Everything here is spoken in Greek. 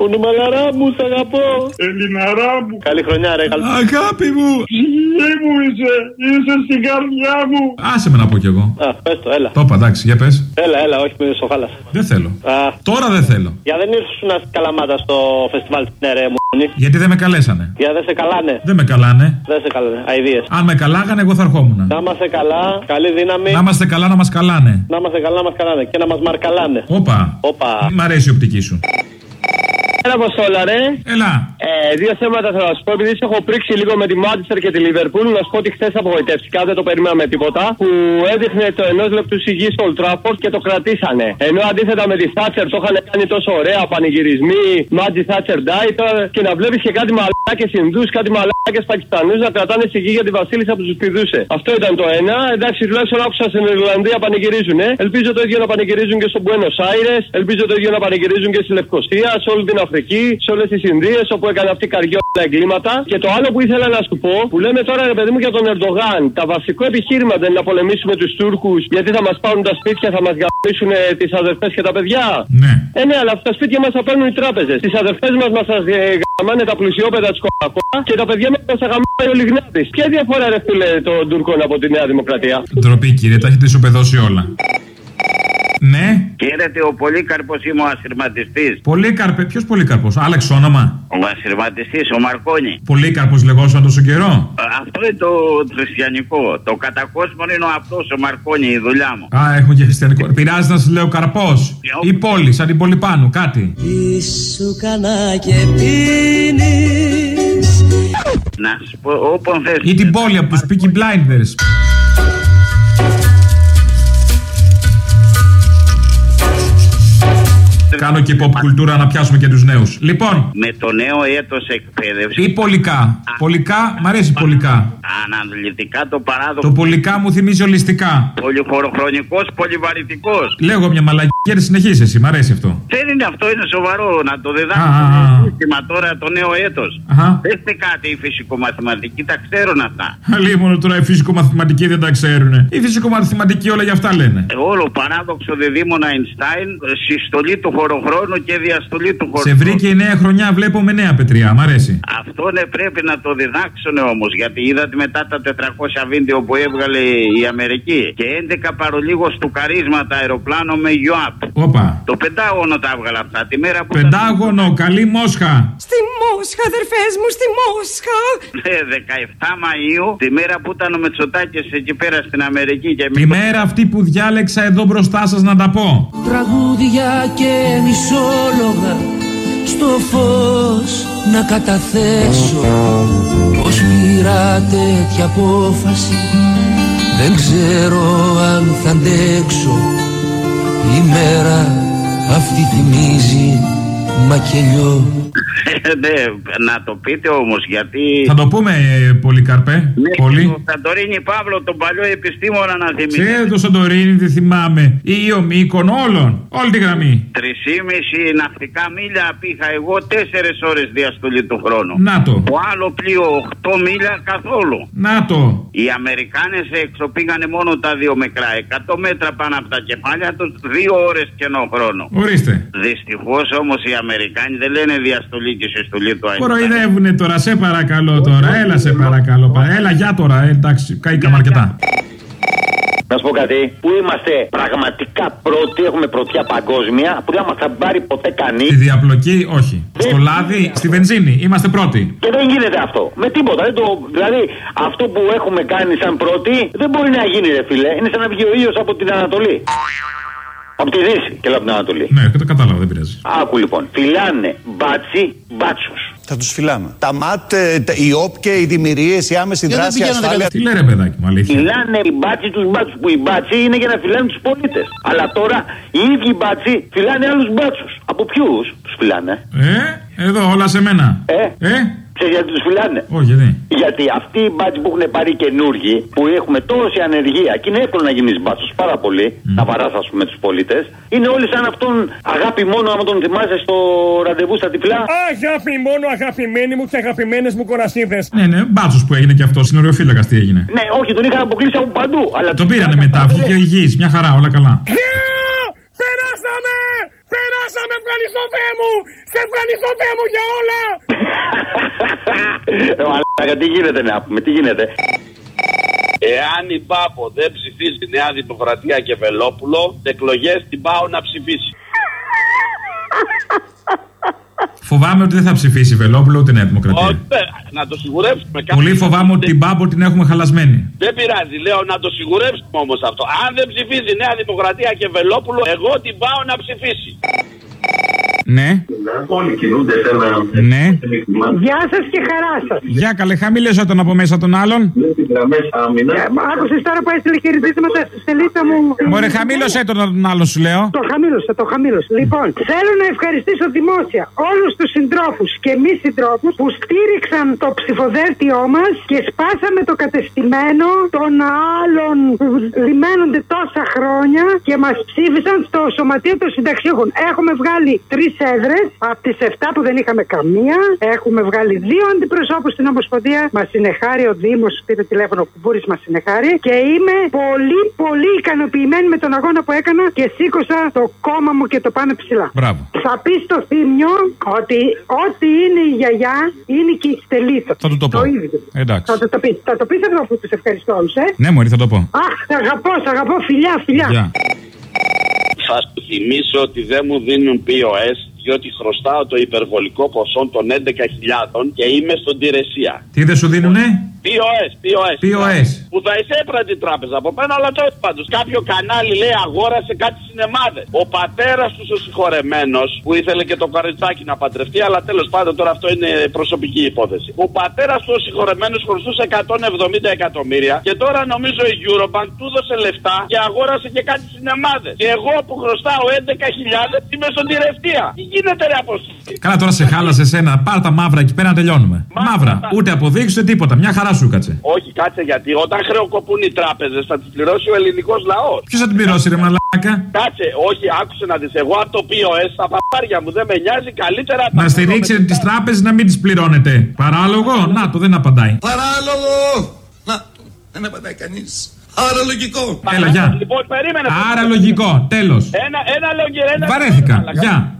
Κουνουμαλαρά μου, σ' αγαπώ. Ελληναρά μου. Καλή χρονιά, ρε. Καλή... Αγάπη μου. Ψυχή μου είσαι. Είσαι στην καρδιά μου. Άσε με να πω κι εγώ. Α, πες το, έλα. Το είπα, εντάξει, για πες. Έλα, έλα, όχι με στο χάλα. Δεν θέλω. Α, Τώρα δεν θέλω. για δεν ήρθουν στην Καλαμάτα στο φεστιβάλ της Νερέ μου. Γιατί δεν με καλέσανε. Για δεν σε καλάνε. Δεν με καλάνε. Δεν σε καλάνε. Αιδίες. Αν με καλάγανε, εγώ θα ερχόμουν. Να είμαστε καλά, καλή δύναμη. Να είμαστε καλά να μας καλάνε. Να είμαστε καλά, να μας καλάνε και να μας μαρκαλάνε. Όπα. Όπα. Μ' αρέσει η οπτική σου. Ένα αποστόλα, ρε. Έλα. Ε, δύο θέματα θέλω να σου πω. Επειδή σε έχω πρίξει λίγο με τη Μάντσεστερ και τη Λίβερπουλ, να σου πω ότι χθες απογοητεύτηκα, δεν το περιμέναμε τίποτα. Που έδειχνε το ενός λεπτού σιγή στο Ολτράφορντ και το κρατήσανε. Ενώ αντίθετα με τη Θάτσερ το είχαν κάνει τόσο ωραία πανηγυρισμοί, Μάτζι Θάτσερ Ντάι, και να βλέπεις και κάτι μαλάκες Ινδούς, κάτι μαλάκες Πακιστανούς να κρατάνε σιγή για τη Βασίλισσα που τους πηδούσε. Αυτό ήταν το ένα. Εντάξει, τουλάχιστον άκουσα στην Ιρλανδία πανηγυρίζουν. Ε. Ελπίζω το ίδιο να πανηγυρίζουν και στο Μπουένο Άιρε. Ελπίζω το ίδιο να πανηγυρίζουν και στη Λευκοσία, σε όλη την Αφρική, σε όλες τις Ινδίες όπου έκανε αυτή καριόλα εγκλήματα. Και το άλλο που ήθελα να σου πω, που λέμε τώρα ρε παιδί μου για τον Ερντογάν, τα βασικό επιχείρημα δεν είναι να πολεμήσουμε τους Τούρκους γιατί θα μας πάρουν τα σπίτια, θα μας γαμίσουν τις αδερφές και τα παιδιά. Ναι. Ε, ναι, αλλά αυτά τα σπίτια μας θα παίρνουν οι τράπεζες. Τις αδερφές μας μας θα γαμάνε τα πλουσιόπεδα της Κοκακόλα και τα παιδιά μας θα γαμάνε ο Λιγνάδη. Ποια διαφορά, ρε φίλε, των Τούρκων από τη Νέα Δημοκρατία; Ντροπή, κύριε, τα έχετε ισοπεδώσει όλα. Ναι. Χαίρετε, ο Πολύκαρπος είμαι ο ασυρματιστής. Πολύκαρπε. Ποιος Πολύκαρπος, άλλαξε όνομα; Ο ασυρματιστής, ο Μαρκόνη. Πολύκαρπος λεγόταν τόσο καιρό; Ε, Αυτό είναι το χριστιανικό. Το κατακόσμον είναι ο αυτός ο Μαρκόνη, η δουλειά μου. Α, έχουμε και χριστιανικό. Πειράζει να σα λέω καρπός. Ή πόλη, σαν την πόλη πάνω, κάτι. Ήσου κανά και πίνεις Να σου πω, όπον θες. Ή την πόλη από τους Peaky Blinders. Κάνω και pop κουλτούρα να πιάσουμε και τους νέους. Λοιπόν, Με το νέο έτος εκπαίδευσης. ή πολικά. Πολικά, μ' αρέσει πολικά. Αναλυτικά το παράδοξο. Το πολικά μου θυμίζει ολιστικά. Πολυχωροχρονικός, πολυβαρητικό. Λέγω μια μαλακία, συνεχίσει εσύ, μ' αρέσει αυτό. Δεν είναι αυτό, είναι σοβαρό να το Α, α, διδάξουμε. α. σύστημα τώρα το νέο έτος. Αχα. Δέστε κάτι η φυσικομαθηματική, τα ξέρουν αυτά. Αλίμονο τώρα οι φυσικομαθηματικοί δεν τα ξέρουν. Οι φυσικομαθηματικοί όλα για αυτά λένε. Ε, Όλο παράδοξο διδήμων Αϊνστάιν, συστολή του χωροχρόνου και διαστολή του χωροχρόνου. Σε βρήκε η νέα χρονιά, βλέπω με νέα πετριά, μ' αρέσει. Αυτό ναι, πρέπει να το διδάξουν όμως. Γιατί είδατε μετά τα 400 βίντεο που έβγαλε η Αμερική και 11 παρολίγος του καρίσματα αεροπλάνο με UAP. Όπα. Το πεντάγωνο τα έβγαλε αυτά. Τη μέρα που. ήταν- Πεντάγωνο, καλή Μόσχα. Στη Μόσχα, αδερφές μου, στη Μόσχα. Ναι, 17 Μαΐου, τη μέρα που ήταν ο Μετσοτάκης εκεί πέρα στην Αμερική και Τη μέρα αυτή που διάλεξα εδώ μπροστά σας να τα πω. Τραγούδια και μισόλογα στο φως να καταθέσω. Πως πήρα τέτοια απόφαση Δεν ξέρω αν θα αντέξω. Η μέρα αυτή θυμίζει μακελιό ναι, να το πείτε όμως γιατί. Θα το πούμε, ε, Πολυκαρπέ. Ναι, Πολύ. τον Σαντορίνη Παύλο, τον παλιό επιστήμονα να θυμηθεί. Ξέρετε το Σαντορίνη, δεν θυμάμαι. Ή ο Μήκον, όλων. Όλη τη γραμμή. Τρει ναυτικά μίλια πήγα εγώ τέσσερι ώρες διαστολή του χρόνου. Να το. Το άλλο πλοίο 8 μίλια καθόλου. Να το. Οι Αμερικάνες έξω πήγανε μόνο τα δύο μικρά. 100 μέτρα πάνω από τα κεφάλια τους, δύο ώρες κενό χρόνο. Ορίστε. Δυστυχώς όμως οι Αμερικάνοι δεν λένε διαστολή και συστολή του Αϊνστάιν. Κοροϊδεύουνε τώρα, σε παρακαλώ τώρα. Έλα, σε παρακαλώ. πα- Έλα, για τώρα. ε, Εντάξει, καήκαμε αρκετά. Να σου πω κάτι. Πού είμαστε πραγματικά πρώτοι, έχουμε πρωτιά παγκόσμια, που δεν μας θα πάρει ποτέ κανείς. Στη διαπλοκή, όχι. Στο λάδι, στη βενζίνη. Είμαστε πρώτοι. Και δεν γίνεται αυτό. Με τίποτα. Δεν το, δηλαδή, αυτό που έχουμε κάνει σαν πρώτοι δεν μπορεί να γίνει, ρε φίλε. Είναι σαν να βγει ο ήλιος από την Ανατολή. Από τη Δύση και λέω από την Ανατολή. Ναι, το κατάλαβα, δεν πειράζει. Άκου λοιπόν. Φυλάνε μπάτσι μπάτσου. Θα τους φυλάμε. Τα ΜΑΤ, ε, τα- οι ΟΠ και οι δημιουργίες, η άμεση δεν δράση, η πηγαίνατε ασφάλεια. Τι λέει ρε παιδάκι μου, αλήθεια. Φυλάνε οι μπάτσι τους μπάτσους. Που οι μπάτσι είναι για να φυλάνε τους πολίτες. Αλλά τώρα οι ίδιοι μπάτσι φυλάνε άλλους μπάτσους. Από ποιους τους φυλάνε; Ε, εδώ όλα σε μένα. Ε, Ε, ξέρει γιατί τους φυλάνε. όχι, γιατί; Γιατί αυτοί οι μπάτσοι που έχουν πάρει καινούργοι, που έχουμε τόση ανεργία και είναι εύκολο να γίνεις μπάτσος πάρα πολύ, να βαράς ας πούμε τους πολίτες, είναι όλοι σαν αυτόν αγάπη μόνο άμα τον θυμάσαι στο ραντεβού στα τυφλά. Αγάπη μόνο αγαπημένοι μου και αγαπημένες μου κορασίδες. Ναι, ναι, μπάτσος που έγινε και αυτός. Συνοριοφύλακας τι έγινε. Ναι, όχι, τον είχαν αποκλείσει από παντού. Αλλά Τον πήρανε μετά, βγήκε υγιής, μια χαρά, όλα καλά. Περάσαμε! Περάσαμε, ευχαριστώ Θεέ μου! Σε ευχαριστώ Θεέ μου για όλα! Ε, μαλάκα, τι γίνεται να πούμε, τι γίνεται; Εάν η Πάπο δεν ψηφίσει Νέα Δημοκρατία και Βελόπουλο, εκλογές την πάω να ψηφίσει. Φοβάμαι ότι δεν θα ψηφίσει Βελόπουλο ούτε Νέα Δημοκρατία. Όχι, ε, να το σιγουρέψουμε. Πολύ Κάποιος- φοβάμαι ότι την Πάμπο την έχουμε χαλασμένη. Δεν πειράζει, λέω να το σιγουρέψουμε όμως αυτό. Αν δεν ψηφίζει Νέα Δημοκρατία και Βελόπουλο, εγώ την πάω να ψηφίσει. Ναι, Όλοι κινούνται σε ένα ναι. Γεια σας και χαρά σας. Για καλέ, χαμήλωσε τον από μέσα των άλλων. τι γραμμέ άμυνα. Άκουσες τώρα που έστειλε χαιρετίσματα στη σελίδα μου. Μωρέ, χαμήλωσε τον από τον άλλον, σου λέω. Το χαμήλωσα, το χαμήλωσα. Λοιπόν, θέλω να ευχαριστήσω δημόσια όλους τους συντρόφους και μη συντρόφους που στήριξαν το ψηφοδέλτιό μας και σπάσαμε το κατεστημένο των άλλων που λιμένονται τόσα χρόνια και μας ψήφισαν στο σωματείο των συνταξιούχων. Έχουμε βγάλει τρεις έδρες από τις 7 που δεν είχαμε καμία. Έχουμε βγάλει δύο αντιπροσώπους στην Ομοσπονδία. Μας συνεχάρει ο Δήμος, πήρε τηλέφωνο που μπορεί μας συνεχάρει. Και είμαι πολύ, πολύ ικανοποιημένη με τον αγώνα που έκανα και σήκωσα το κόμμα μου και το πάμε ψηλά. Μπράβο. Θα πει στο θύμιο ότι ό,τι είναι η γιαγιά είναι και η στελίτσα. Θα του το πω. ίδιο. Εντάξει. Θα του το πει. Θα το πεις εδώ που τους ευχαριστώ όλους, ε. Ναι, Μωρή, θα το πω. Αχ, σ' αγαπώ, σ' αγαπώ, φιλιά, φιλιά. Γεια. Θα σου θυμίσω ότι δεν μου δίνουν POS διότι χρωστάω το υπερβολικό ποσό των 11.000 και είμαι στον Τηρεσία. Τι δεν σου δίνουνε, POS, POS. POS. Που θα εισέπρατε η τράπεζα από πένα, αλλά τέλος πάντων. Κάποιο κανάλι λέει αγόρασε κάτι σινεμάδες. Ο πατέρας του ο συγχωρεμένος που ήθελε και το καριτσάκι να παντρευτεί, αλλά τέλος πάντων τώρα αυτό είναι προσωπική υπόθεση. Ο πατέρας του ο συγχωρεμένος χρωστούσε 170 εκατομμύρια και τώρα νομίζω η Eurobank του έδωσε λεφτά και αγόρασε και κάτι σινεμάδες. Και εγώ που χρωστάω 11.000 είμαι στον τηρευτία. Τι γίνεται ρε αποστολή; Καλά, τώρα σε χάλασε ένα. Πάρ τα μαύρα εκεί πέρα να τελειώνουμε. Μαύρα. Ούτε αποδείξεις ούτε τίποτα. Μια χαρά σου κάτσε. Όχι, κάτσε γιατί όταν χρεοκοπούν οι τράπεζες θα τις πληρώσει ο ελληνικός λαός. Ποιος θα την πληρώσει, ρε μαλάκα; Κάτσε, όχι, άκουσε να δεις. Εγώ από το POS στα παπάρια μου δεν με νοιάζει καλύτερα. Να στηρίξετε τις τράπεζες να μην τις πληρώνετε. Παράλογο; Να το, δεν απαντάει. Παράλογο! Να, δεν απαντάει κανείς. Άρα λογικό. Έλα, γεια. Λοιπόν, περίμενε. Άρα λογικό. Τέλος. Ένα, ένα λόγιο, ένα Βαρέθηκα. Γεια.